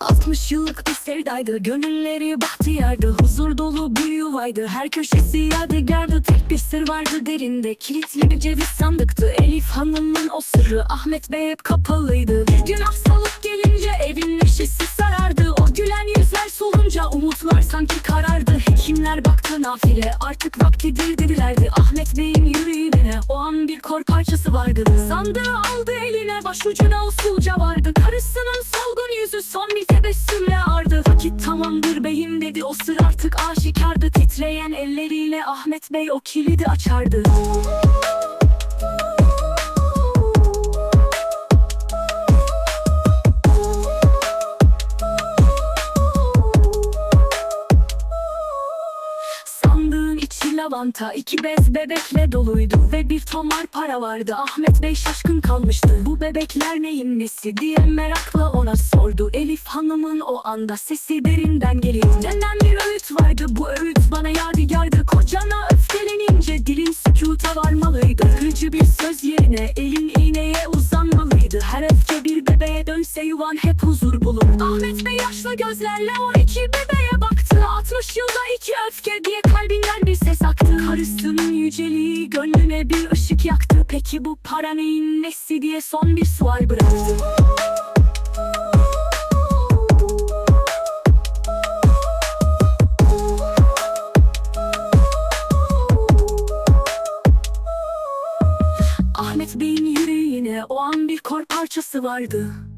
60 yıllık bir sevdaydı Gönülleri bahtiyardı Huzur dolu bir yuvaydı Her köşesi yadigardı Tek bir sır vardı derinde Kilitli bir ceviz sandıktı Elif Hanım'ın o sırrı Ahmet Bey hep kapalıydı. Bir gün hastalık gelince nafile Artık vaktidir dedilerdi. Ahmet Bey'in yüreğine O an bir kor parçası vardı. Sandığı aldı eline Başucuna usulca vardı. Karısının solgun yüzü son bir tebessümle ardı. Vakit tamamdır beyim dedi. O sır artık aşikardı. Titreyen elleriyle Ahmet Bey o kilidi açardı lavanta iki bez bebekle doluydu Ve bir tomar para vardı. Ahmet Bey şaşkın kalmıştı. Bu bebekler neyin nesi diye merakla ona sordu. Elif Hanım'ın o anda sesi derinden geliyor. Denen bir öğüt vardı. Bu öğüt bana yadigardı. Kocana öfkelenince dilin sükuta varmalıydı. Hıcı bir söz yerine elin dönse yuvan hep huzur bulur Ahmet Bey yaşlı gözlerle o iki bebeğe baktı. 60 yılda iki öfke diye kalbinden bir ses aktı. Karısının yüceliği gönlüne bir ışık yaktı. Peki bu para neyin nesi diye son bir sual bıraktı. Ahmet Bey'in yüreğine o an bir kor parçası vardı.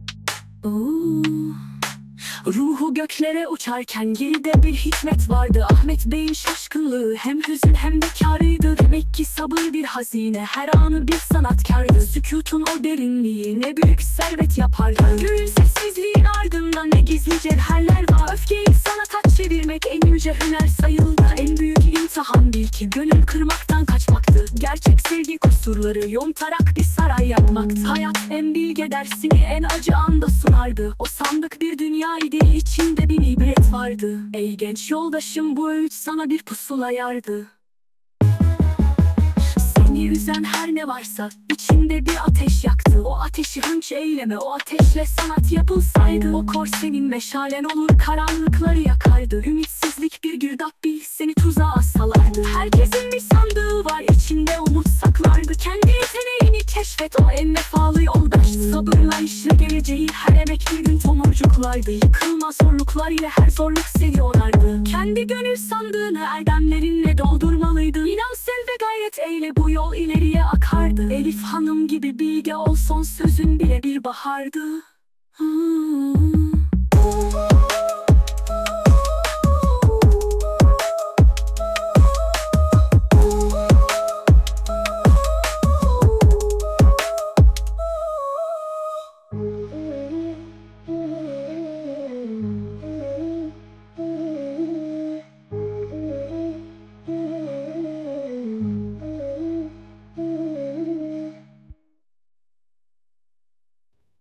Ruhu göklere uçarken geride bir hikmet vardı. Ahmet Bey'in şaşkınlığı hem hüzün hem de kârıydı. Demek ki sabır bir hazine her anı bir sanatkardı. Sükutun o derinliği ne büyük servet yapardı. Göğün sessizliğin ardında ne gizli cevherler Sevgi kusurları yontarak bir saray yapmaktı Hayat en bilge dersini en acı anda sunardı. O sandık bir dünyaydı içinde bir ibret vardı. Ey genç yoldaşım bu öğüt sana bir pusula yardı. Seni üzen her ne varsa içinde bir ateş yaktı. O ateşi hınç eyleme o ateşle sanat yapılsaydı. O kor senin meşalen olur karanlıkları yakardı. Ümitsizlik bir girdap bil seni tuzağa keşfet o en vefalı yoldaş Sabırla işle geleceği her emek bir gün tomurcuklardı. Yıkılmaz zorluklar ile her zorluk seni onardı. Kendi gönül sandığını erdemlerinle doldurmalıydı. İnan sev ve gayret eyle bu yol ileriye akardı. Elif Hanım gibi bilge ol son sözün bile bir bahardı. Hmm.